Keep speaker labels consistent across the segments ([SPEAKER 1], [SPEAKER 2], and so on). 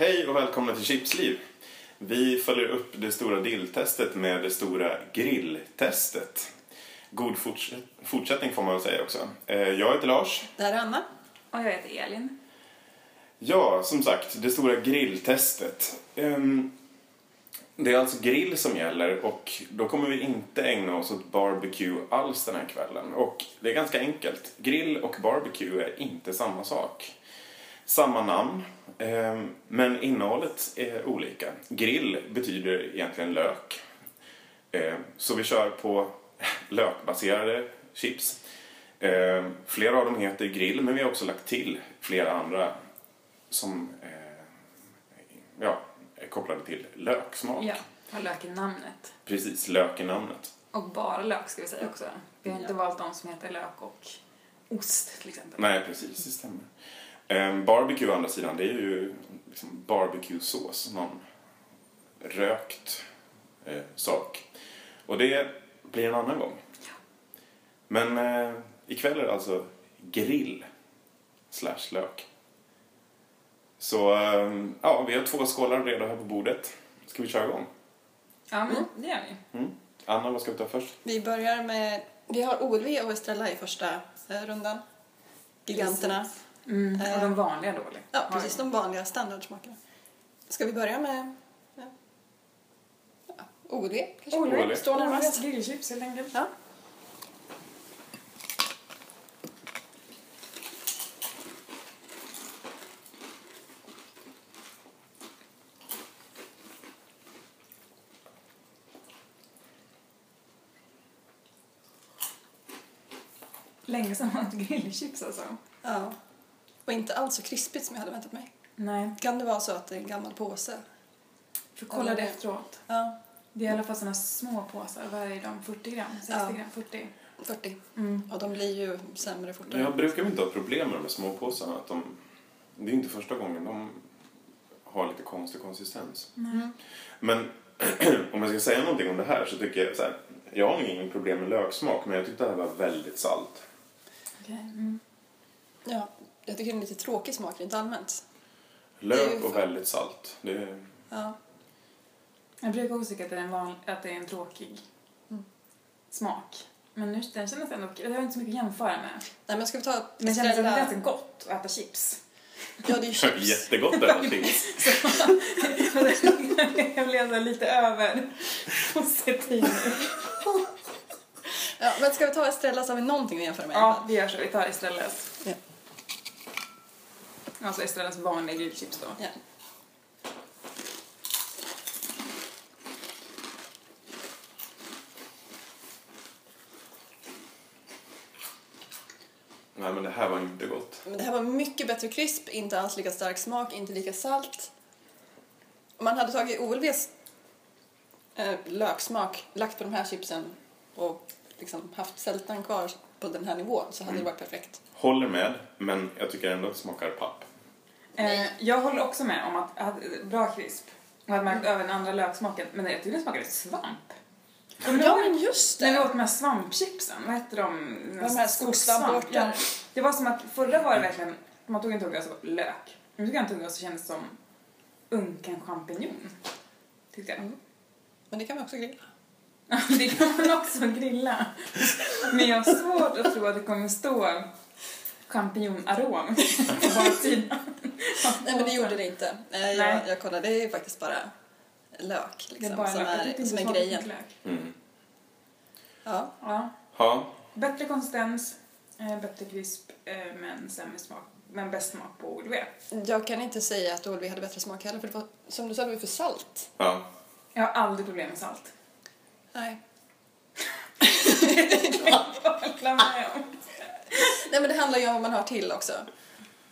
[SPEAKER 1] hej och välkomna till Chipsliv. Vi följer upp det stora dilltestet med det stora grilltestet. God forts- fortsättning får man väl säga också. Eh, Jag heter Lars.
[SPEAKER 2] Det här är Anna.
[SPEAKER 3] Och jag heter Elin.
[SPEAKER 1] Ja, som sagt, det stora grilltestet. Ehm, Det är alltså grill som gäller och då kommer vi inte ägna oss åt barbecue alls den här kvällen. Och det är ganska enkelt. Grill och barbecue är inte samma sak. Samma namn, ehm, men innehållet är olika. Grill betyder egentligen lök. Ehm, Så vi kör på lökbaserade chips. Ehm, Flera av dem heter grill, men vi har också lagt till flera andra som ja, är kopplade till löksmak.
[SPEAKER 3] Ja, har lök i namnet.
[SPEAKER 1] Precis, lök i namnet.
[SPEAKER 3] Och bara lök ska vi säga också. Vi har inte valt de som heter lök och ost till exempel.
[SPEAKER 1] Nej, precis, det stämmer. Ehm, barbecue å andra sidan, det är ju liksom barbecue-sås, någon rökt eh, sak. Och det blir en annan gång. Men eh, ikväll är det alltså grill slash lök. Så ehm, ja, vi har två skålar redo här på bordet. Ska vi köra igång?
[SPEAKER 3] Ja, men det gör vi.
[SPEAKER 1] Mm. Anna, vad ska vi ta först?
[SPEAKER 2] Vi börjar med... Vi har OLV och Estrella i första eh, rundan. Giganterna.
[SPEAKER 3] Mm. Och de vanliga då? eller?
[SPEAKER 2] Ja,
[SPEAKER 3] Har
[SPEAKER 2] precis. De vanliga standardsmakerna. Ska vi börja med... Ja. Ja, OLV kanske?
[SPEAKER 1] OLV.
[SPEAKER 2] Står närmast.
[SPEAKER 3] grillchips helt enkelt.
[SPEAKER 2] Ja.
[SPEAKER 3] Länge sedan man åt grillchips alltså.
[SPEAKER 2] ja. Och inte alls så krispigt som jag hade väntat mig.
[SPEAKER 3] Nej.
[SPEAKER 2] Kan det vara så att det är en gammal påse?
[SPEAKER 3] För kolla det efteråt.
[SPEAKER 2] Ja,
[SPEAKER 3] Det är i alla fall sådana små påsar. Vad är de? 40 gram? 60
[SPEAKER 2] Ja.
[SPEAKER 3] gram? 40?
[SPEAKER 2] 40.
[SPEAKER 3] Mm.
[SPEAKER 2] Och de blir ju sämre fortare.
[SPEAKER 1] Jag brukar inte ha problem med de här småpåsarna. Att de, det är inte första gången de har lite konstig konsistens.
[SPEAKER 2] Mm.
[SPEAKER 1] Men om jag ska säga någonting om det här så tycker jag så här. Jag har ingen problem med löksmak men jag tyckte det här var väldigt salt.
[SPEAKER 3] Okej. Mm.
[SPEAKER 2] Ja, jag tycker det är lite tråkig smak rent allmänt. Det
[SPEAKER 1] Lök och väldigt salt. Det är,
[SPEAKER 2] Ja.
[SPEAKER 3] Jag brukar också tycka att det är en, van, att det är en tråkig
[SPEAKER 2] Mm.
[SPEAKER 3] smak. Men nu den kändes ändå okej. Jag har inte så mycket att jämföra med.
[SPEAKER 2] Nej, men ska vi ta
[SPEAKER 3] Men det kändes ändå
[SPEAKER 2] Estrella?
[SPEAKER 3] ganska gott att äta chips.
[SPEAKER 2] Ja, det är ju chips.
[SPEAKER 1] jättegott det här chips.
[SPEAKER 3] jag blev så lite över positiv.
[SPEAKER 2] Ja, men ska vi ta Estrella så har vi någonting att jämföra med
[SPEAKER 3] Ja, vi gör så. Vi tar Estrellas. Alltså Estrellas vanliga grillchips då.
[SPEAKER 2] Ja.
[SPEAKER 1] Nej men det här var inte gott.
[SPEAKER 2] Men det här var mycket bättre krisp, inte alls lika stark smak, inte lika salt. Om man hade tagit OLVs eh, löksmak, lagt på de här chipsen och liksom haft sältan kvar på den här nivån så hade det varit perfekt.
[SPEAKER 1] Håller med men jag tycker ändå att det smakar papp.
[SPEAKER 3] Eh, jag håller också med om att hade bra krisp. Jag hade märkt över den andra löksmaken. Men jag tycker den smakade svamp.
[SPEAKER 2] Ja,
[SPEAKER 3] ihåg
[SPEAKER 2] men just
[SPEAKER 3] När vi
[SPEAKER 2] det!
[SPEAKER 3] åt de här svampchipsen, vad hette de?
[SPEAKER 2] De här skogssvamporten.
[SPEAKER 3] Ja, det var som att förra var det verkligen, man tog en tugga och så lök. Nu tog jag en tugga och så kändes det som unken champinjon. Tyckte jag.
[SPEAKER 2] Mm. Men det kan vi också grilla.
[SPEAKER 3] det kan man också grilla. Men jag har svårt att tro att det kommer stå champinjonarom på baksidan.
[SPEAKER 2] Nej, men det gjorde det inte. Eh,
[SPEAKER 3] Nej.
[SPEAKER 2] jag, jag kollade, det är ju faktiskt bara lök
[SPEAKER 3] Det är
[SPEAKER 2] liksom,
[SPEAKER 3] bara
[SPEAKER 2] som
[SPEAKER 3] lök. Jag
[SPEAKER 2] är, som
[SPEAKER 3] det
[SPEAKER 2] är grejen.
[SPEAKER 3] lök.
[SPEAKER 1] Mm.
[SPEAKER 2] Ja.
[SPEAKER 3] Ja.
[SPEAKER 1] Ja,
[SPEAKER 3] Bättre konsistens, eh, bättre krisp, eh, men sämre smak. Men bäst smak på OLV.
[SPEAKER 2] Jag kan inte säga att OLV hade bättre smak heller, för det var, som du sa, det var för salt.
[SPEAKER 1] ja.
[SPEAKER 3] Jag har aldrig problem med salt.
[SPEAKER 2] Nej.
[SPEAKER 3] Hålla med om.
[SPEAKER 2] Nej, men det handlar ju om vad man har till också.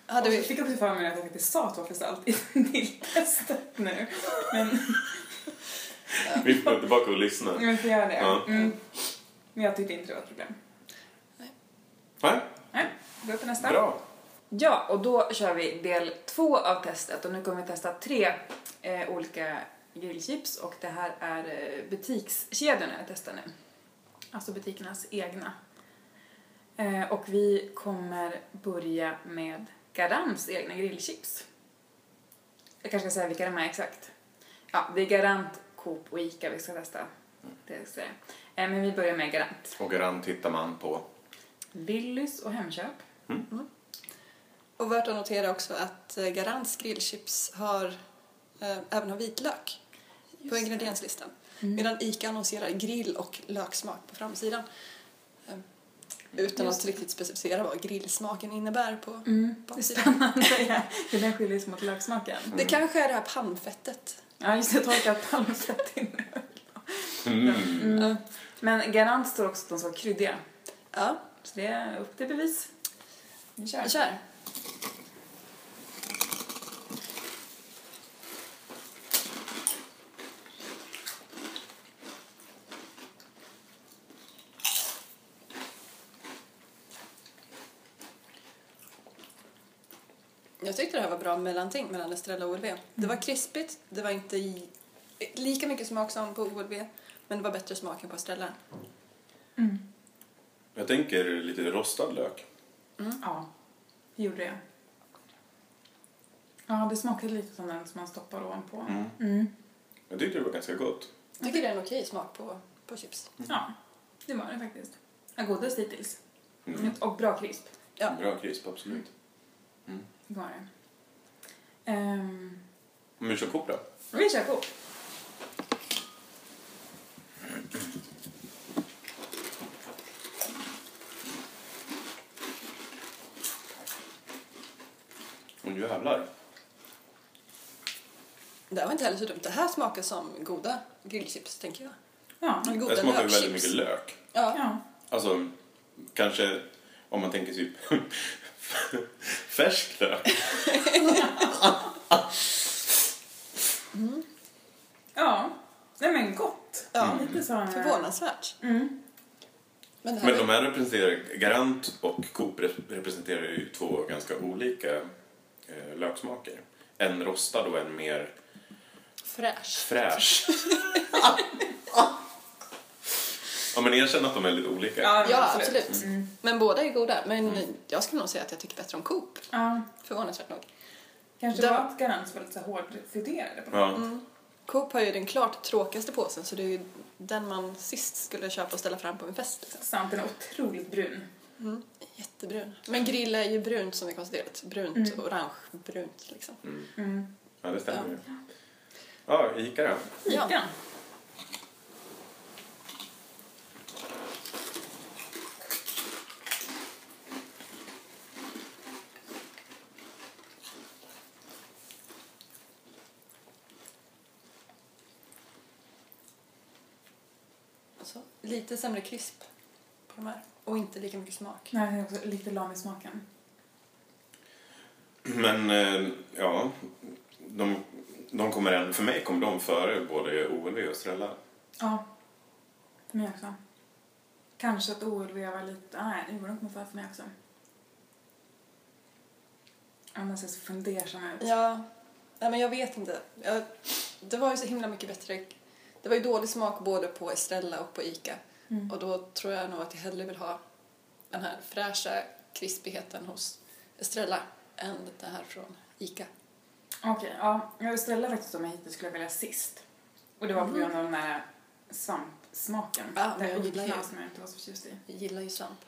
[SPEAKER 2] Hade
[SPEAKER 3] Och så
[SPEAKER 2] vi...
[SPEAKER 3] fick jag också för mig att jag faktiskt sa salt i dilltestet nu. Men
[SPEAKER 1] Vi får gå tillbaka och lyssna.
[SPEAKER 3] vi får göra det.
[SPEAKER 1] Ja.
[SPEAKER 3] Mm. Men jag tyckte inte det var ett problem.
[SPEAKER 1] Nej,
[SPEAKER 3] Nej, gå upp på nästa.
[SPEAKER 1] bra.
[SPEAKER 3] Ja, och då kör vi del två av testet och nu kommer vi testa tre eh, olika grillchips och det här är eh, butikskedjorna jag testar nu. Alltså butikernas egna. Eh, och vi kommer börja med Garams egna grillchips. Jag kanske ska säga vilka de är exakt. Ja, det är Garant, Coop och Ica vi ska testa. Det ska jag säga. Eh, Men vi börjar med Garant.
[SPEAKER 1] Och Garant hittar man på...
[SPEAKER 3] Willys och Hemköp.
[SPEAKER 2] Och värt att notera också att eh, Garants grillchips har, eh, även har vitlök på ingredienslistan. Medan ICA annonserar grill och löksmak på framsidan. Utan
[SPEAKER 3] Just
[SPEAKER 2] att riktigt specificera vad grillsmaken innehär på
[SPEAKER 3] Mm. Det är
[SPEAKER 2] baksidan.
[SPEAKER 3] spännande ja, hur den skiljer sig mot löksmaken.
[SPEAKER 2] Det kanske är det här pannfettet.
[SPEAKER 3] Ja, just det. Torkat palmfett innehöll.
[SPEAKER 1] Mm.
[SPEAKER 3] Mm. Men Garant står också att de ska vara kryddiga.
[SPEAKER 2] Ja,
[SPEAKER 3] Så det är upp till bevis. Vi kör.
[SPEAKER 2] vi kör. Bra mellanting mellan Estrella och OLV. Det var krispigt, det var inte i, lika mycket smak som på OLV, men det var bättre smak än på Estrella.
[SPEAKER 3] Mm.
[SPEAKER 1] Jag tänker lite rostad lök.
[SPEAKER 3] Ja, det gjorde det. Ja, det smakade lite som den som man stoppar ovanpå.
[SPEAKER 1] Mm.
[SPEAKER 3] Mm.
[SPEAKER 1] Jag tyckte det var ganska gott.
[SPEAKER 2] Jag tycker det är en okej smak på, på chips.
[SPEAKER 3] Ja, det var det faktiskt. Ja, godast hittills.
[SPEAKER 1] Mm.
[SPEAKER 3] Och bra krisp.
[SPEAKER 2] Ja.
[SPEAKER 1] Bra krisp, absolut.
[SPEAKER 3] Det var det. Ehm,
[SPEAKER 1] Men vi kör Coop då?
[SPEAKER 3] vi kör på.
[SPEAKER 1] Och nu jävlar.
[SPEAKER 2] Det här var inte heller så dumt. Det här smakar som goda grillchips, tänker jag.
[SPEAKER 3] Ja,
[SPEAKER 2] Eller goda
[SPEAKER 1] Det smakar ju väldigt
[SPEAKER 2] lökchips.
[SPEAKER 1] mycket lök.
[SPEAKER 2] Ja.
[SPEAKER 3] ja.
[SPEAKER 1] Alltså, kanske om man tänker typ färsk lök.
[SPEAKER 3] Ja, nej men gott.
[SPEAKER 2] Ja.
[SPEAKER 3] Lite så.
[SPEAKER 2] Förvånansvärt.
[SPEAKER 3] Mm.
[SPEAKER 2] Men här
[SPEAKER 1] Men de här representerar, Garant och Coop rep- representerar ju två ganska olika eh, löksmaker. En rostad och en mer
[SPEAKER 2] fräsch.
[SPEAKER 1] fräsch. ja men erkänn att de är lite olika.
[SPEAKER 3] Ja,
[SPEAKER 2] Ja,
[SPEAKER 3] absolut.
[SPEAKER 2] absolut.
[SPEAKER 3] Mm.
[SPEAKER 2] Men båda är goda. Men jag skulle nog säga att jag tycker bättre om Coop.
[SPEAKER 3] Ja,
[SPEAKER 2] Förvånansvärt nog.
[SPEAKER 3] kanske att Garant var lite så hårdfilterade på något
[SPEAKER 1] Ja.
[SPEAKER 2] Coop har ju den klart tråkigaste påsen så det är ju den man sist skulle köpa och ställa fram på en fest. Liksom.
[SPEAKER 3] Samt den är otroligt brun.
[SPEAKER 2] Mm. Jättebrun. Men grill är ju brunt som är konstaterat. Brunt,
[SPEAKER 3] Mm.
[SPEAKER 2] orange, brunt liksom.
[SPEAKER 3] Mm.
[SPEAKER 1] ja, det stämmer ju. Ja, Ica då?
[SPEAKER 2] Ja.
[SPEAKER 3] Ica.
[SPEAKER 2] Så, lite sämre krisp på de här. Och inte lika mycket smak.
[SPEAKER 3] Nej, det är också lite lam i smaken.
[SPEAKER 1] Men eh, ja, de, de kommer ändå, för mig kommer de före både OLV och Estrella.
[SPEAKER 3] Ja, för mig också. Kanske att OLV var lite... Nej, det var nog för för mig också. Ja, man ser så fundersam ut.
[SPEAKER 2] Ja, nej men jag vet inte. Jag, det var ju så himla mycket bättre. Det var ju dålig smak både på Estrella och på Ica.
[SPEAKER 3] Mm.
[SPEAKER 2] Och då tror jag nog att jag hellre vill ha den här fräscha krispigheten hos Estrella än det här från Ica.
[SPEAKER 3] Okej, ja. Jag vill ställa faktiskt som jag hittills skulle välja sist. Och det var på grund av den där svampsmaken.
[SPEAKER 2] Ja,
[SPEAKER 3] det
[SPEAKER 2] jag gillar ju-
[SPEAKER 3] som jag inte var så förtjust i.
[SPEAKER 2] Jag gillar ju svamp.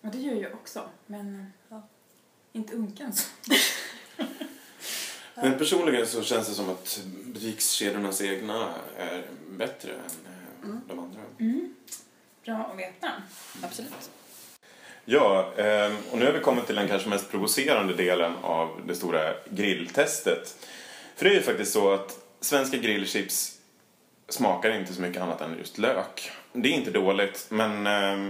[SPEAKER 3] Och det gör jag också, men
[SPEAKER 2] Ja.
[SPEAKER 3] inte unken så.
[SPEAKER 1] Men personligen så känns det som att butikskedjornas egna är bättre än eh,
[SPEAKER 2] Mm.
[SPEAKER 1] de andra.
[SPEAKER 3] Mm. Bra att veta.
[SPEAKER 2] Absolut.
[SPEAKER 1] Ja, eh, och nu har vi kommit till den kanske mest provocerande delen av det stora grilltestet. För det är ju faktiskt så att svenska grillchips smakar inte så mycket annat än just lök. Det är inte dåligt, men eh,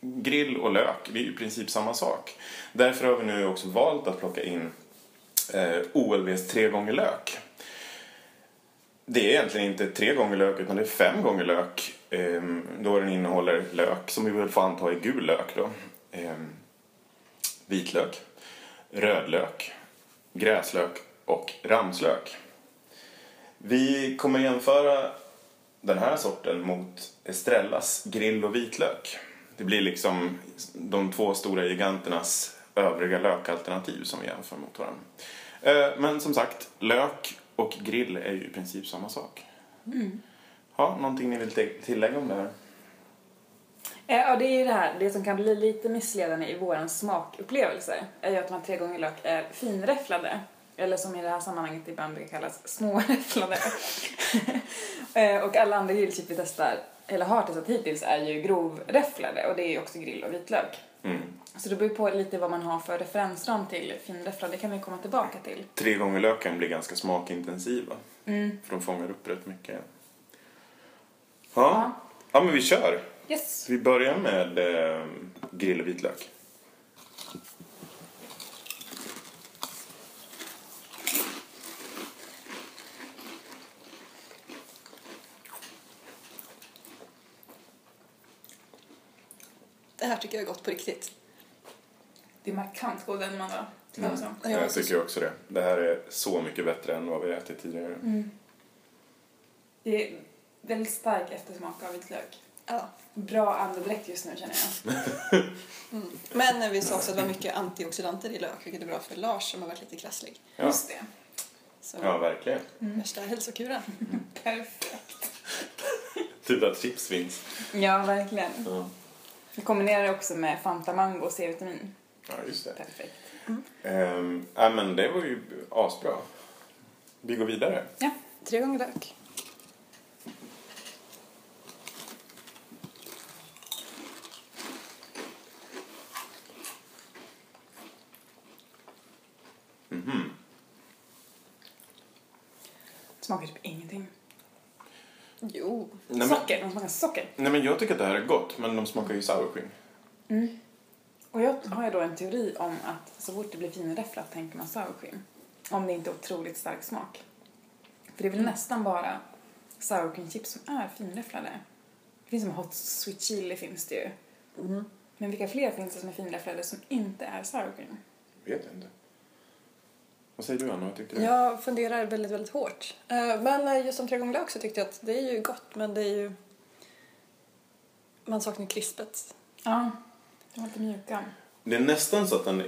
[SPEAKER 1] grill och lök, det är ju i princip samma sak. Därför har vi nu också valt att plocka in eh, OLVs tre gånger lök. Det är egentligen inte tre gånger lök utan det är fem gånger lök. Ehm, då den innehåller lök, som vi väl får anta är gul lök då. Ehm, vitlök, rödlök, gräslök och ramslök. Vi kommer jämföra den här sorten mot Estrellas grill och vitlök. Det blir liksom de två stora giganternas övriga lökalternativ som vi jämför mot varandra. Eh, Men som sagt, lök och grill är ju i princip samma sak. Ja, någonting ni vill tillägga om det här?
[SPEAKER 3] Eh, Ja, det är ju det här, det som kan bli lite missledande i våran smakupplevelse är ju att här tre gånger lök är finräfflade. Eller som i det här sammanhanget ibland brukar kallas småräfflade. Eh, och alla andra grillchip vi testar, eller har testat hittills, är ju grovräfflade och det är ju också grill och vitlök.
[SPEAKER 1] Mm.
[SPEAKER 3] Så det beror på lite vad man har för referensram till finräfflade, det kan vi komma tillbaka till.
[SPEAKER 1] Tre gånger löken blir ganska smakintensiva.
[SPEAKER 3] Mm.
[SPEAKER 1] För de fångar upp rätt mycket. Ja,
[SPEAKER 3] Ja.
[SPEAKER 1] ja men vi kör.
[SPEAKER 3] Yes.
[SPEAKER 1] Vi börjar med eh, grill och vitlök.
[SPEAKER 2] Det här tycker jag är gott på riktigt.
[SPEAKER 3] Det är markant godare än de andra.
[SPEAKER 1] Mm.
[SPEAKER 3] Mm.
[SPEAKER 2] Ja,
[SPEAKER 1] Jag tycker också det. Det här är så mycket bättre än vad vi ätit tidigare.
[SPEAKER 3] Mm. Det är väldigt stark eftersmak av vitlök.
[SPEAKER 2] Ja.
[SPEAKER 3] Bra andedräkt just nu känner jag.
[SPEAKER 2] Mm. Men vi sa också att det var mycket antioxidanter i lök, vilket är bra för Lars som har varit lite krasslig.
[SPEAKER 1] Ja,
[SPEAKER 3] Just det.
[SPEAKER 2] Så
[SPEAKER 1] ja verkligen.
[SPEAKER 2] värsta hälsokuren.
[SPEAKER 3] Perfekt.
[SPEAKER 1] Typ att chips finns.
[SPEAKER 3] Ja, verkligen.
[SPEAKER 1] Ja,
[SPEAKER 3] Vi kombinerar det också med Fanta Mango och C-vitamin.
[SPEAKER 1] Ja just det.
[SPEAKER 3] Perfekt.
[SPEAKER 1] Ehm, ja, men det var ju asbra. Vi går vidare.
[SPEAKER 3] Ja.
[SPEAKER 2] Tre gånger lök.
[SPEAKER 1] Mhm.
[SPEAKER 3] Smakar typ ingenting.
[SPEAKER 2] Jo.
[SPEAKER 1] Nej, men,
[SPEAKER 3] socker, de smakar socker.
[SPEAKER 1] nej men jag tycker att det här är gott, men de smakar ju sour cream.
[SPEAKER 3] Mm. Och jag har ju då en teori om att så fort det blir finräfflat tänker man sour cream. Om det inte är otroligt stark smak. För det är väl nästan bara sour cream chips som är finräfflade. Det finns som hot sweet chili finns det ju.
[SPEAKER 2] Mm.
[SPEAKER 3] Men vilka fler finns det som är finräfflade som inte är sour cream?
[SPEAKER 1] Vet inte. Vad säger du Anna? Vad tyckte du?
[SPEAKER 2] Jag funderar väldigt, väldigt hårt. Eh, Men eh, just som tre gånger lök så tyckte jag att det är ju gott, men det är ju... Man saknar krispet.
[SPEAKER 3] Ja, de var lite mjuka.
[SPEAKER 1] Det är nästan så att den...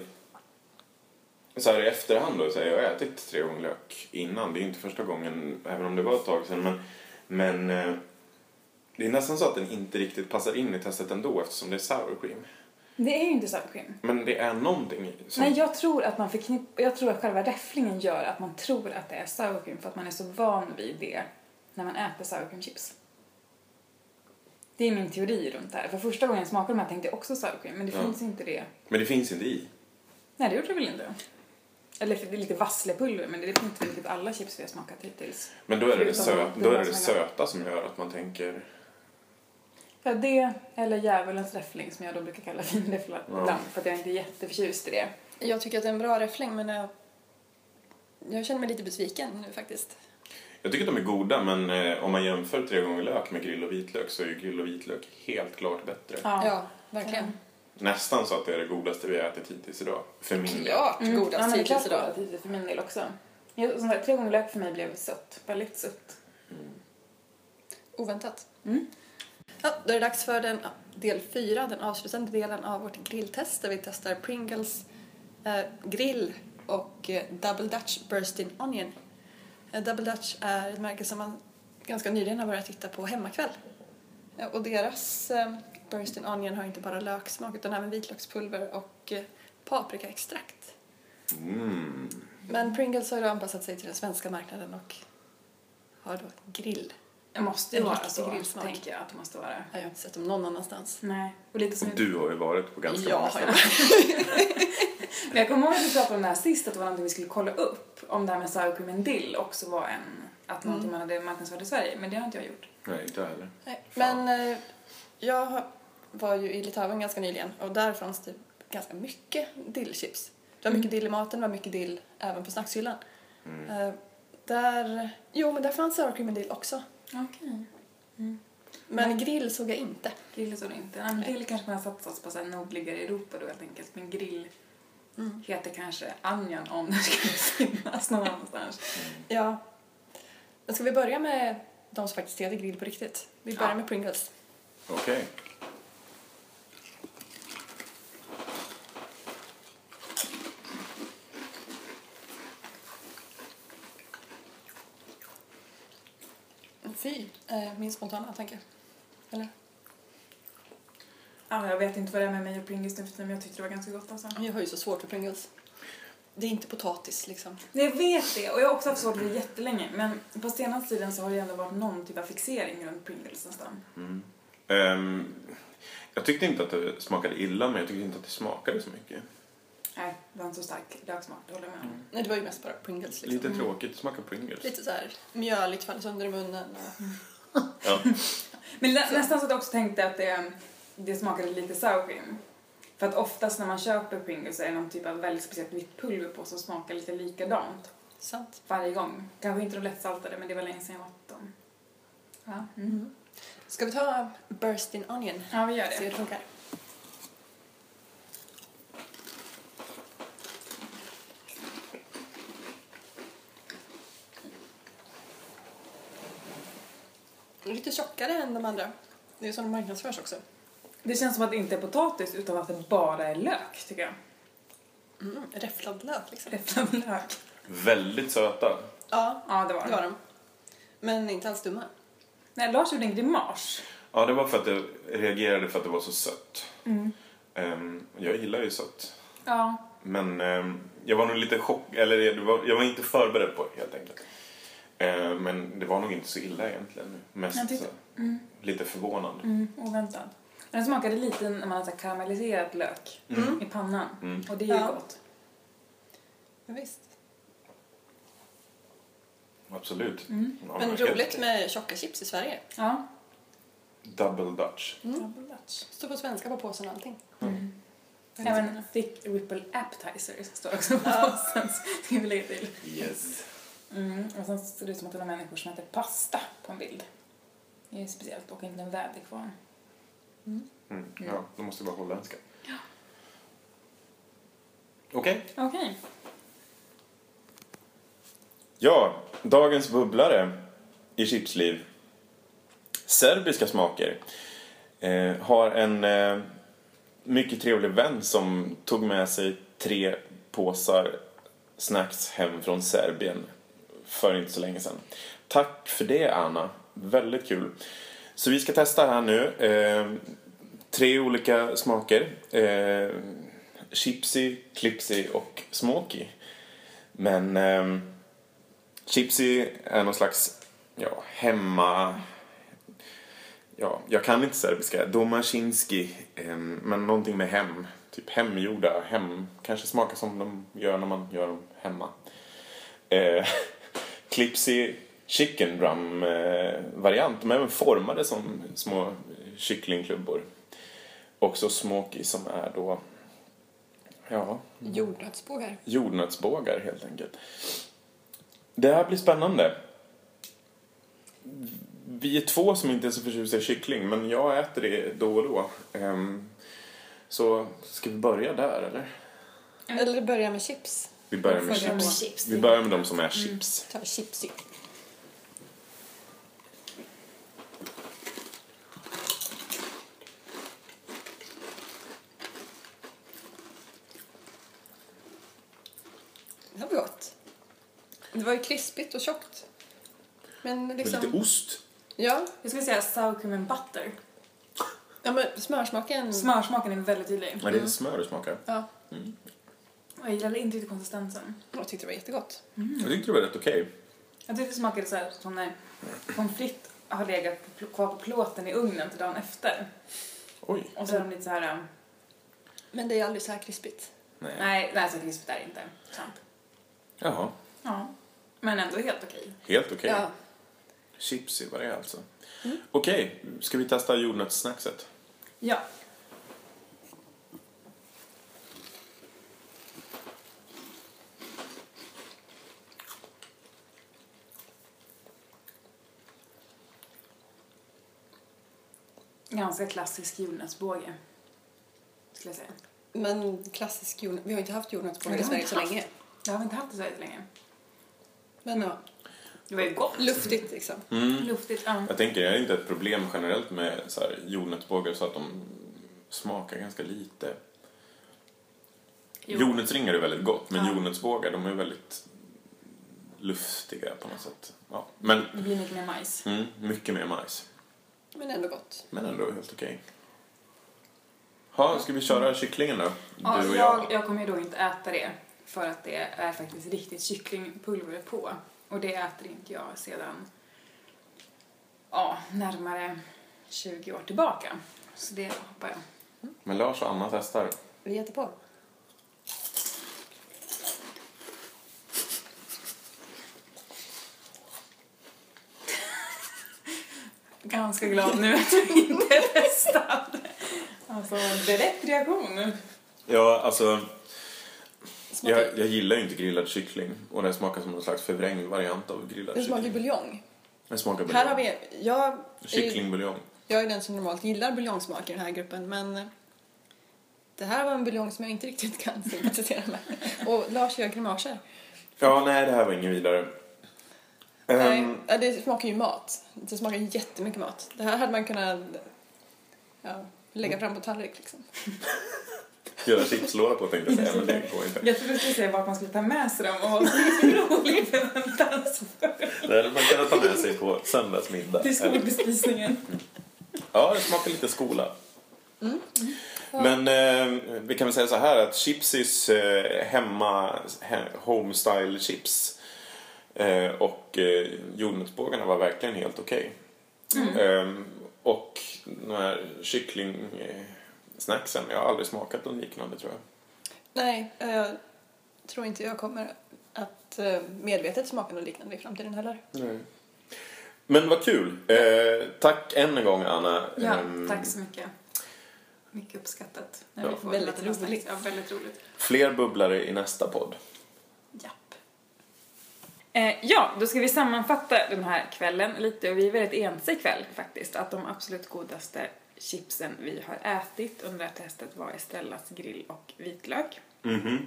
[SPEAKER 1] Så här i efterhand då, så här, jag har ätit tre gånger lök innan. Det är inte första gången, även om det var ett tag sedan. Men, men eh, det är nästan så att den inte riktigt passar in i testet ändå eftersom det är sour cream.
[SPEAKER 3] Det är ju inte sour cream.
[SPEAKER 1] Men det är någonting som...
[SPEAKER 3] Nej, jag tror att man förknippar, jag tror att själva räfflingen gör att man tror att det är sour cream för att man är så van vid det när man äter sour cream chips. Det är min teori runt det här. För första gången jag smakade de här tänkte jag också sour cream, men det
[SPEAKER 1] Ja.
[SPEAKER 3] finns inte det.
[SPEAKER 1] Men det finns inte i.
[SPEAKER 3] Nej, det gjorde det väl inte. Eller det är lite vasslepulver, men det finns väl typ alla chips vi har smakat hittills.
[SPEAKER 1] Men då är det det, söt, då är det,
[SPEAKER 3] är-
[SPEAKER 1] söta som gör att man tänker...
[SPEAKER 3] Ja, det eller djävulens räffling som jag då brukar kalla finräffla
[SPEAKER 1] Ja.
[SPEAKER 3] för att jag inte är jätteförtjust i det.
[SPEAKER 2] Jag tycker att det är en bra räffling, men jag, jag känner mig lite besviken nu faktiskt.
[SPEAKER 1] Jag tycker att de är goda, men eh, om man jämför tre gånger lök med grill och vitlök så är ju grill och vitlök helt klart bättre.
[SPEAKER 2] Ja, verkligen.
[SPEAKER 1] Nästan så att det är det godaste vi har ätit hittills idag. För min del.
[SPEAKER 2] Klart
[SPEAKER 3] Mm.
[SPEAKER 2] godast
[SPEAKER 3] ja,
[SPEAKER 2] hittills idag.
[SPEAKER 3] godast hittills för min del också. Jag, som sagt, tre gånger lök för mig blev sött. Väldigt sött.
[SPEAKER 2] Oväntat.
[SPEAKER 3] Mm.
[SPEAKER 2] Ja, då är det dags för den del fyra, den avslutande delen av vårt grilltest där vi testar Pringles eh, grill och eh, Double Dutch Burst in Onion. Eh, Double Dutch är ett märke som man ganska nyligen har börjat titta på hemmakväll. Eh, och deras eh, Burst in Onion har inte bara löksmak utan även vitlökspulver och eh, paprikaextrakt.
[SPEAKER 1] Mm.
[SPEAKER 2] Men Pringles har ju då anpassat sig till den svenska marknaden och har då grill.
[SPEAKER 3] Det måste
[SPEAKER 2] En
[SPEAKER 3] vara så,
[SPEAKER 2] grillsmak.
[SPEAKER 3] tänker jag att det måste vara.
[SPEAKER 2] Jag har inte sett dem någon annanstans.
[SPEAKER 3] Nej. Och lite som
[SPEAKER 1] Och du har ju varit på ganska
[SPEAKER 2] Ja,
[SPEAKER 1] många
[SPEAKER 2] har
[SPEAKER 1] ställen.
[SPEAKER 3] Men jag kommer ihåg att vi pratade om det här sist, att det var någonting vi skulle kolla upp. Om det här med sour cream and dill också var en, att någonting man hade marknadsfört i Sverige. Men det har inte jag gjort.
[SPEAKER 1] Nej, inte jag heller.
[SPEAKER 2] Nej, Men eh, jag var ju i Litauen ganska nyligen och där fanns det ganska mycket dillchips. Det var mycket dill i maten, det var mycket dill även på snackshyllan. Eh, där, jo men där fanns sour cream and dill också.
[SPEAKER 3] Okej.
[SPEAKER 2] Men grill såg jag inte.
[SPEAKER 3] Grill så det inte. Nej, men dill kanske man har satsat på så här nordligare Europa då helt enkelt. Men grill
[SPEAKER 2] mm.
[SPEAKER 3] heter kanske Anjan om den skulle finnas någon annanstans.
[SPEAKER 2] Mm. Ja. Ska vi börja med de som faktiskt heter grill på riktigt? Vi börjar
[SPEAKER 3] ja.
[SPEAKER 2] med Pringles.
[SPEAKER 1] Okej.
[SPEAKER 2] Okay. Fy, eh, min spontana tanke. Eller?
[SPEAKER 3] Ja, jag vet inte vad det är med mig och Pringles nu för tiden, men jag tyckte det var ganska gott alltså.
[SPEAKER 2] Jag har ju så svårt för Pringles. Det är inte potatis liksom.
[SPEAKER 3] Jag vet det och jag har också haft svårt för det jättelänge men på senaste tiden så har det ändå varit någon typ av fixering runt Pringles nästan.
[SPEAKER 1] Mm. Ehm, jag tyckte inte att det smakade illa, men jag tyckte inte att det smakade så mycket.
[SPEAKER 3] Nej, det var inte så stark löksmak, det håller jag med om.
[SPEAKER 2] Nej, det var ju mest bara Pringles liksom.
[SPEAKER 1] Lite tråkigt, det smakar Pringles.
[SPEAKER 2] Lite så här mjöligt, faller sönder i munnen. Och...
[SPEAKER 1] Ja.
[SPEAKER 3] Men nä, nästan så att jag också tänkte att det, det smakade lite sour cream. För att oftast när man köper Pringles så är det någon typ av väldigt speciellt vitt pulver på som smakar lite likadant
[SPEAKER 2] Sant.
[SPEAKER 3] varje gång. Kanske inte de lättsaltade men det var länge sedan jag åt dem. Ja, mm.
[SPEAKER 2] Ska vi ta Burst in Onion?
[SPEAKER 3] ja vi gör
[SPEAKER 2] Se hur
[SPEAKER 3] det.
[SPEAKER 2] det funkar. Lite tjockare än de andra. Det är som de marknadsförs också.
[SPEAKER 3] Det känns som att det inte är potatis utan att det bara är lök tycker jag.
[SPEAKER 2] Mm, räfflad lök liksom.
[SPEAKER 3] Räfflad lök.
[SPEAKER 1] Väldigt söta.
[SPEAKER 2] Ja,
[SPEAKER 3] Ja, det var
[SPEAKER 2] det var de. Men inte alls dumma.
[SPEAKER 3] Nej, Lars gjorde en grimas.
[SPEAKER 1] Ja, det var för att jag reagerade för att det var så sött.
[SPEAKER 3] Mm.
[SPEAKER 1] Ehm, jag gillar ju sött.
[SPEAKER 3] Ja.
[SPEAKER 1] Men ehm, jag var nog lite chock, eller var, jag var inte förberedd på det helt enkelt. Ehm, men det var nog inte så illa egentligen. Mest
[SPEAKER 3] Jag tyckte-
[SPEAKER 1] så,
[SPEAKER 3] Mm.
[SPEAKER 1] lite förvånad.
[SPEAKER 3] Mm, oväntat. Den smakade lite när man här karamelliserat lök
[SPEAKER 1] Mm.
[SPEAKER 3] i pannan.
[SPEAKER 1] Mm.
[SPEAKER 3] Och det är ju
[SPEAKER 2] Ja.
[SPEAKER 3] gott.
[SPEAKER 2] Ja, visst.
[SPEAKER 1] Absolut.
[SPEAKER 3] Mm.
[SPEAKER 2] Men roligt med tjocka chips i Sverige.
[SPEAKER 3] Ja.
[SPEAKER 1] Double Dutch.
[SPEAKER 2] Mm.
[SPEAKER 3] Double Dutch.
[SPEAKER 2] Står på svenska på påsen och allting.
[SPEAKER 3] Mm.
[SPEAKER 2] Väldigt
[SPEAKER 3] Även thick ripple appetizers står också på påsen. Ska vi lägga till.
[SPEAKER 1] Yes.
[SPEAKER 3] Mm. Och sen ser det ut som att det är människor som äter pasta på en bild. Det är speciellt och inte en väderkvarn.
[SPEAKER 1] Mm. Ja, de måste vara holländska. Okej.
[SPEAKER 3] Okej.
[SPEAKER 1] Ja, dagens bubblare i Chipsliv. Serbiska smaker. Eh, har en eh, mycket trevlig vän som tog med sig tre påsar snacks hem från Serbien för inte så länge sedan. Tack för det Anna, väldigt kul. Så vi ska testa här nu. Eh, tre olika smaker. Eh, chipsy, clipsy och smoky. Men eh, Chipsy är någon slags ja, hemma... Ja, jag kan inte serbiska. Domacinski. Eh, men någonting med hem. Typ hemgjorda. Hem. Kanske smakar som de gör när man gör dem hemma. Eh, Clipsy chicken drum eh, variant. De är även formade som små kycklingklubbor. Och så smoky som är då ja,
[SPEAKER 2] Jordnötsbågar.
[SPEAKER 1] jordnötsbågar helt enkelt. Det här blir spännande. Vi är två som inte är så förtjusta i kyckling, men jag äter det då och då. Ehm, Så ska vi börja där, eller?
[SPEAKER 2] Eller börja med chips.
[SPEAKER 1] Vi börjar med chips.
[SPEAKER 3] med chips.
[SPEAKER 1] Vi börjar med de som är chips.
[SPEAKER 2] Ta chipsy. Det var gott. Det var ju krispigt och tjockt. Men
[SPEAKER 1] Med
[SPEAKER 2] liksom...
[SPEAKER 1] lite ost.
[SPEAKER 2] Ja,
[SPEAKER 3] Jag skulle säga sour cream and butter.
[SPEAKER 2] ja men smörsmaken...
[SPEAKER 3] Smörsmaken är väldigt tydlig.
[SPEAKER 1] Ja, det är smör det smakar.
[SPEAKER 2] Ja,
[SPEAKER 3] Och jag gillade inte riktigt konsistensen.
[SPEAKER 2] jag tyckte det var jättegott.
[SPEAKER 1] Jag tyckte det var rätt okej.
[SPEAKER 3] Jag tyckte det smakade så här som när pommes frites har legat på- kvar på plåten i ugnen till dagen efter.
[SPEAKER 1] Oj.
[SPEAKER 3] Och så är de lite så här... um,
[SPEAKER 2] Men det är aldrig så här krispigt.
[SPEAKER 1] Nej.
[SPEAKER 3] Nej, nej så krispigt är det inte. Sant.
[SPEAKER 1] Jaha.
[SPEAKER 3] Ja. Men ändå helt okej.
[SPEAKER 1] Helt okej.
[SPEAKER 2] Ja.
[SPEAKER 1] Chipsy var det alltså. Okej, ska vi testa jordnötssnackset?
[SPEAKER 3] Ja. Ganska klassisk jordnötsbåge. Skulle jag säga.
[SPEAKER 2] Men klassisk jordnöt... Vi har inte haft jordnötsbågar
[SPEAKER 3] Nej,
[SPEAKER 2] i Sverige så länge.
[SPEAKER 3] Det har vi inte haft i Sverige så länge.
[SPEAKER 2] Men ja,
[SPEAKER 3] Det var ju gott.
[SPEAKER 2] luftigt liksom.
[SPEAKER 1] Mm.
[SPEAKER 3] Luftigt, ja.
[SPEAKER 1] Jag tänker, det är inte ett problem generellt med så här jordnötsbågar så att de smakar ganska lite.
[SPEAKER 3] Jo.
[SPEAKER 1] Jordnötsringar är väldigt gott, men
[SPEAKER 3] Ja.
[SPEAKER 1] jordnötsbågar de är väldigt luftiga på något sätt. Ja. Men
[SPEAKER 3] Det blir mycket mer majs.
[SPEAKER 1] mm, mycket mer majs.
[SPEAKER 2] Men ändå gott.
[SPEAKER 1] Men ändå helt okej. Ha, ska vi köra kycklingen då?
[SPEAKER 3] Ja,
[SPEAKER 1] du och
[SPEAKER 3] jag,
[SPEAKER 1] jag.
[SPEAKER 3] jag kommer ju då inte äta det för att det är faktiskt riktigt kycklingpulver på. Och det äter inte jag sedan ja, närmare 20 år tillbaka. Så det hoppar jag.
[SPEAKER 1] Men Lars och Anna testar.
[SPEAKER 2] Vi äter på.
[SPEAKER 3] Ganska glad nu att jag inte testade. Alltså, direkt reaktion.
[SPEAKER 1] Ja, alltså
[SPEAKER 2] Smakar,
[SPEAKER 1] jag, jag gillar ju inte grillad kyckling och den smakar som någon slags förvrängd variant av grillad
[SPEAKER 2] smakar
[SPEAKER 1] kyckling.
[SPEAKER 2] buljong.
[SPEAKER 1] Den smakar
[SPEAKER 2] Här har
[SPEAKER 1] buljong.
[SPEAKER 2] vi... Jag
[SPEAKER 1] Kycklingbuljong.
[SPEAKER 2] jag är den som normalt gillar buljongsmak i den här gruppen men det här var en buljong som jag inte riktigt kan sympatisera med. Och Lars gör grimaser.
[SPEAKER 1] Ja, nej det här var ingen vidare.
[SPEAKER 2] Nej, ja, det smakar ju mat. Det smakar jättemycket mat. Det här hade man kunnat ja, lägga fram på tallrik liksom.
[SPEAKER 1] göra chipslåda på tänkte jag säga, men det går inte.
[SPEAKER 3] Jag trodde du skulle säga vart man skulle ta med sig dem och är så roligt förväntansfullt
[SPEAKER 1] Det hade man kunnat ta med sig på söndagsmiddag.
[SPEAKER 3] till skolbespisningen.
[SPEAKER 1] Ja, det smakar lite skola. Men eh, vi kan väl säga så här att Chipsys eh, hemma, he, homestyle chips eh, och eh, jordnötsbågarna var verkligen helt okej. Eh, och den här kycklingsnacksen, jag har aldrig smakat någon liknande tror jag.
[SPEAKER 2] Nej, jag tror inte jag kommer att eh, medvetet smaka något liknande i framtiden heller.
[SPEAKER 1] Men vad kul! Eh, tack än en gång Anna.
[SPEAKER 3] Ja,
[SPEAKER 1] Ehm,
[SPEAKER 3] tack så mycket. Mycket uppskattat. När
[SPEAKER 1] Ja,
[SPEAKER 3] vi får
[SPEAKER 2] väldigt roligt.
[SPEAKER 3] Ja, väldigt roligt.
[SPEAKER 1] Fler bubblare i nästa podd.
[SPEAKER 3] Japp. Eh, ja, då ska vi sammanfatta den här kvällen lite och vi är väldigt ense ikväll faktiskt att de absolut godaste chipsen vi har ätit under det här testet var Estrellas grill och vitlök.
[SPEAKER 1] Mhm.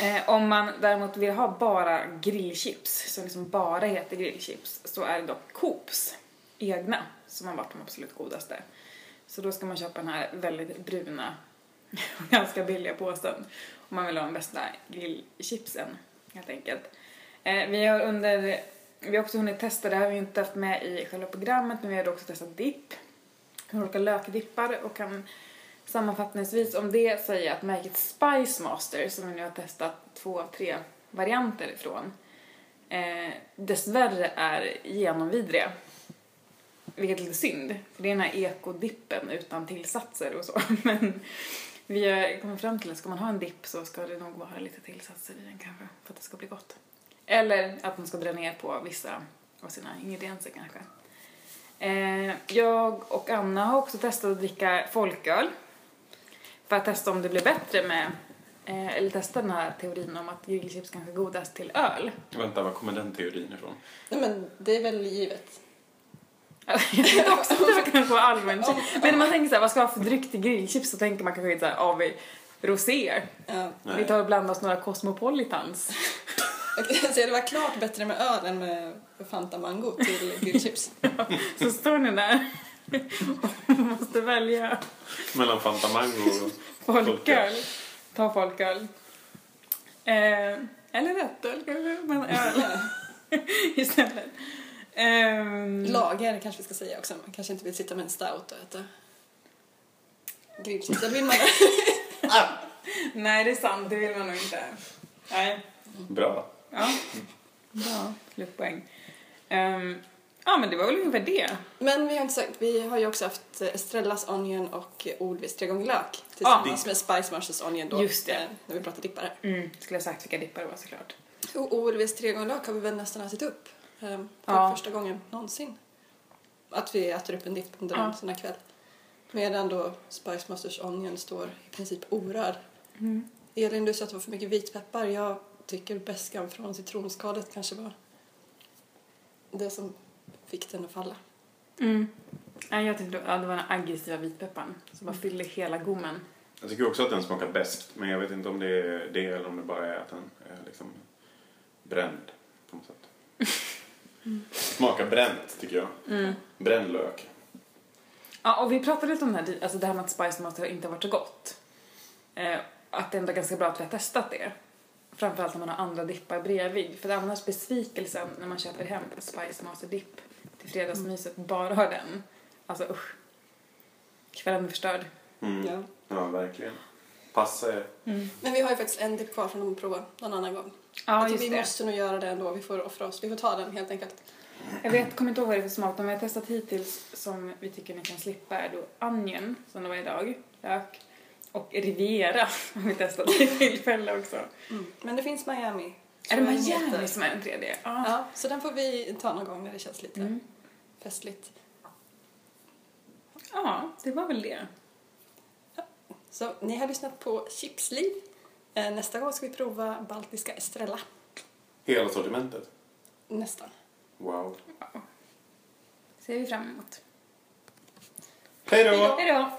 [SPEAKER 3] Eh, om man däremot vill ha bara grillchips, som liksom bara heter grillchips, så är det dock Coops egna som har varit de absolut godaste. Så då ska man köpa den här väldigt bruna och ganska billiga påsen om man vill ha de bästa grillchipsen helt enkelt. Eh, vi har under, vi har också hunnit testa, det här har vi inte haft med i själva programmet, men vi har också testat dipp. Olika lökdippar och kan sammanfattningsvis om det säga att märket Spice Master som vi nu har testat två av tre varianter ifrån eh, dessvärre är genomvidriga. Vilket är lite synd, för det är den här ekodippen utan tillsatser och så. Men vi har kommit fram till att ska man ha en dipp så ska det nog vara lite tillsatser i den kanske för att det ska bli gott. Eller att man ska dra ner på vissa av sina ingredienser kanske. Eh, jag och Anna har också testat att dricka folköl för att testa om det blir bättre med, eh, eller testa den här teorin om att grillchips kanske är godast till öl.
[SPEAKER 1] Vänta, var kommer den teorin ifrån?
[SPEAKER 2] Nej, men det är väl givet.
[SPEAKER 3] jag tänkte också att det kanske var allmänt. Men när man tänker så här, vad ska jag ha för dryck till grillchips så tänker man kanske inte så här, av rosé.
[SPEAKER 2] Ja.
[SPEAKER 3] Vi tar och blandar oss några Cosmopolitans.
[SPEAKER 2] Säga det var klart bättre med öl än med Fanta Mango till grillchips.
[SPEAKER 3] Så står ni där och måste välja
[SPEAKER 1] Mellan Fanta Mango och...
[SPEAKER 3] folköl. Ta folköl. Eh, eller rätt öl kanske, men öl istället. Ehm,
[SPEAKER 2] Lager kanske vi ska säga också. Man kanske inte vill sitta med en stout och äta grillchips. Då vill man
[SPEAKER 3] nej, det är sant. Det vill man nog inte. Nej.
[SPEAKER 1] Bra.
[SPEAKER 3] Ja. Bra. Slutpoäng. Um, ja, men det var väl ungefär det.
[SPEAKER 2] Men vi har inte sagt, vi har ju också haft eh, Estrellas Onion och Ordvis tre gånger lök tillsammans med Spice Marshes Onion då.
[SPEAKER 3] Just det.
[SPEAKER 2] eh, När vi pratade dippare.
[SPEAKER 3] Mm, skulle jag sagt vilka dippar det var såklart.
[SPEAKER 2] Och Ordvis tre gånger lök har vi väl nästan ätit upp. eh, För
[SPEAKER 3] Ja.
[SPEAKER 2] första gången någonsin. Att vi äter upp en dipp under
[SPEAKER 3] Ja.
[SPEAKER 2] en sån här kväll. Medan då Spice Masters Onion står i princip orörd.
[SPEAKER 3] Mm.
[SPEAKER 2] Elin, du sa att det var för mycket vitpeppar. Jag tycker beskan från citronskalet kanske var det som fick den att falla.
[SPEAKER 3] Mm. Jag tyckte ja, det var den aggressiva vitpepparn som bara fyllde hela gommen.
[SPEAKER 1] Jag tycker också att den smakar bäst, men jag vet inte om det är det eller om det bara är att den är liksom bränd på något sätt. Smakar bränt, tycker jag.
[SPEAKER 3] Mm.
[SPEAKER 1] Bränd lök.
[SPEAKER 3] Ja, och vi pratade lite om det här, alltså det här med att Spice Master inte har varit så gott. Eh, att det ändå är ganska bra att vi har testat det. Framförallt när man har andra dippar bredvid. För annars besvikelsen när man köper hem Spice Master Dip till fredagsmyset bara har den. Alltså usch. Kvällen är förstörd.
[SPEAKER 1] Mm.
[SPEAKER 2] Ja.
[SPEAKER 1] Ja, verkligen. Passa er.
[SPEAKER 2] Men vi har ju faktiskt en dipp kvar som de provar någon annan gång.
[SPEAKER 3] Ja,
[SPEAKER 2] tror
[SPEAKER 3] just
[SPEAKER 2] vi
[SPEAKER 3] det.
[SPEAKER 2] måste nog göra det ändå. Vi får offra oss. Vi får ta den helt enkelt.
[SPEAKER 3] Jag vet, kommer inte ihåg vad det är för smak. De vi har testat hittills som vi tycker ni kan slippa är då onion, som det var idag, lök, och Riviera har vi testat vid tillfälle också.
[SPEAKER 2] Men det finns Miami.
[SPEAKER 3] Är det
[SPEAKER 2] heter-
[SPEAKER 3] Miami som är en tredje? Ja.
[SPEAKER 2] Ja, så den får vi ta någon gång när det känns lite
[SPEAKER 3] Mm.
[SPEAKER 2] festligt.
[SPEAKER 3] ja, det var väl det.
[SPEAKER 2] Så ni har lyssnat på Chipsliv. Eh, Nästa gång ska vi prova Baltiska Estrella.
[SPEAKER 1] Hela sortimentet.
[SPEAKER 2] Nästan.
[SPEAKER 1] Wow.
[SPEAKER 3] ser vi fram emot.
[SPEAKER 1] Hej då!
[SPEAKER 3] Hej då!